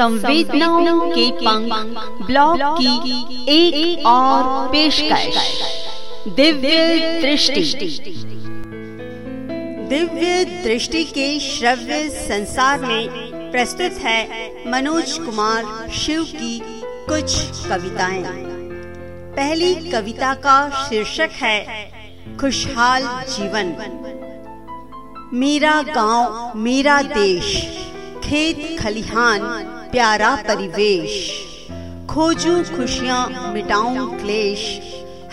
संवेदनाओं के पंख ब्लॉग की एक, और पेशकश। दिव्य दृष्टि। दिव्य दृष्टि के श्रव्य संसार में प्रस्तुत है मनोज कुमार शिव की कुछ कविताएँ। पहली कविता का शीर्षक है खुशहाल जीवन। मेरा गाँव मेरा देश खेत खलिहान प्यारा परिवेश। खोजू खुशियाँ, मिटाऊं क्लेश।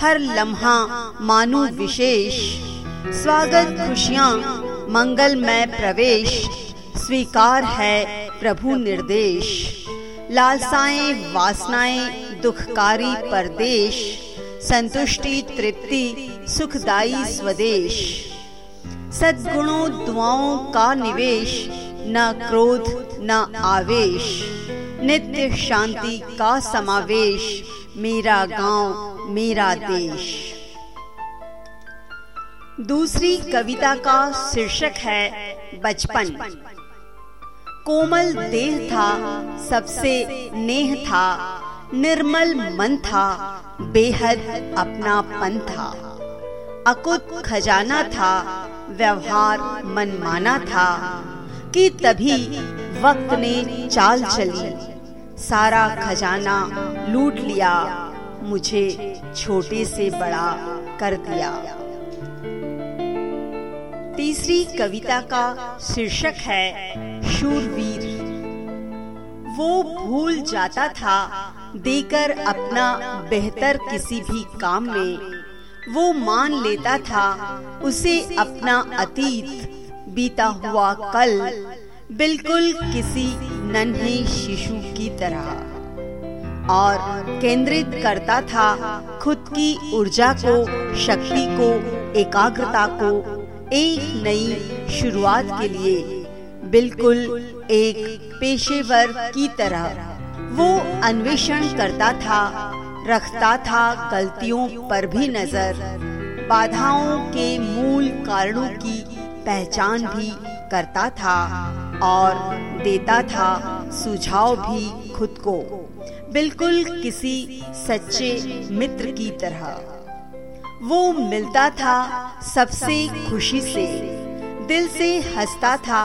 हर लम्हा मानू विशेष। स्वागत खुशियाँ मंगलमय प्रवेश। स्वीकार है प्रभु निर्देश। लालसाएँ, वासनाएँ, दुखकारी परदेश। संतुष्टि, तृप्ति सुखदाई स्वदेश। सद्गुणों, दुआओं का निवेश। न क्रोध, न आवेश। नित्य शांति का समावेश, मेरा गाँव, मेरा देश। दूसरी कविता का शीर्षक है बचपन। कोमल देह था, सबसे नेह था, निर्मल मन था, बेहद अपनापन था। अकुत खजाना था, व्यवहार मनमाना था कि तभी वक्त ने चाल चली। सारा खजाना लूट लिया, मुझे छोटे से बड़ा कर दिया। तीसरी कविता का शीर्षक है शूरवीर। वो भूल जाता था देकर अपना बेहतर किसी भी काम में। वो मान लेता था उसे अपना अतीत बीता हुआ कल बिल्कुल किसी नन्हे शिशु की तरह। और केंद्रित करता था खुद की ऊर्जा को, शक्ति को, एकाग्रता को एक नई शुरुआत के लिए बिल्कुल एक पेशेवर की तरह। वो अन्वेषण करता था, रखता था गलतियों पर भी नज़र, बाधाओं के मूल कारणों की पहचान भी करता था और देता था सुझाव भी खुद को। बिल्कुल किसी सच्चे मित्र की तरह। वो मिलता था सबसे खुशी से, दिल से हंसता था,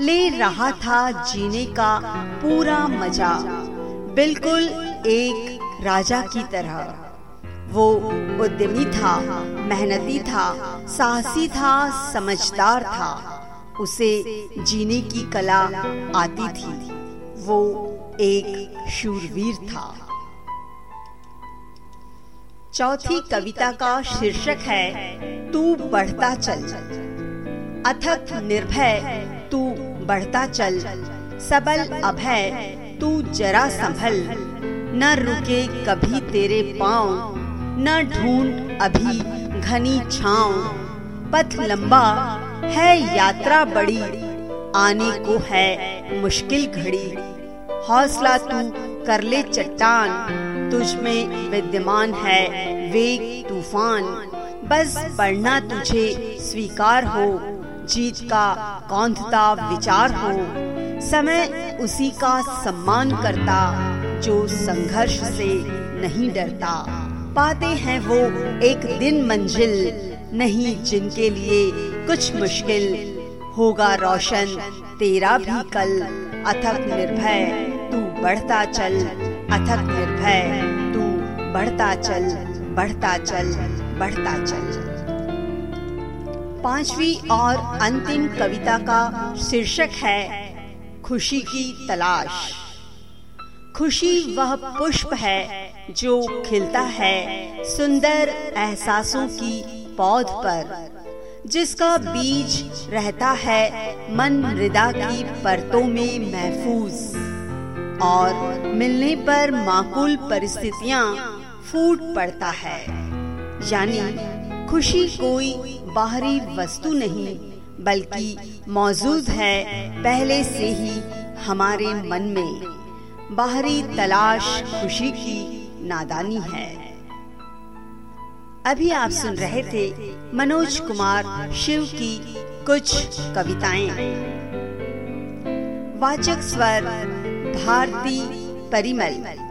ले रहा था जीने का पूरा मज़ा, बिल्कुल एक राजा की तरह। वो उद्यमी था, मेहनती था, साहसी था, समझदार था। उसे जीने की कला आती थी। वो एक शूरवीर था। चौथी कविता का शीर्षक है, तू बढ़ता चल। अथक निर्भय, तू बढ़ता चल। सबल अभय, तू जरा संभल। न रुके कभी तेरे पाँव न ढूंढ अभी घनी छाव। पथ लंबा है, यात्रा बड़ी, आने को है मुश्किल घड़ी। हौसला तू कर ले चट्टान, तुझ में विद्यमान है वेग तूफ़ान। बस पढ़ना तुझे स्वीकार हो, जीत का कौंधता विचार हो। समय उसी का सम्मान करता, जो संघर्ष से नहीं डरता। पाते हैं वो एक दिन मंजिल नहीं जिनके लिए कुछ मुश्किल होगा रोशन। तेरा भी कल अथक निर्भय, तू बढ़ता चल, अथक निर्भय, तू बढ़ता चल बढ़ता चल बढ़ता चल। पांचवी और अंतिम कविता का शीर्षक है, खुशी की तलाश। खुशी वह पुष्प है जो खिलता है सुंदर एहसासों की पौध पर। जिसका बीज रहता है मन मृदा की परतों में महफूज। और मिलने पर माकूल परिस्थितियाँ फूट पड़ता है। यानी खुशी कोई बाहरी वस्तु नहीं, बल्कि मौजूद है पहले से ही हमारे मन में। बाहरी तलाश, खुशी की नादानी है। अभी आप सुन रहे थे मनोज कुमार, शिव की कुछ कविताएँ। वाचक स्वर, भारती परिमल।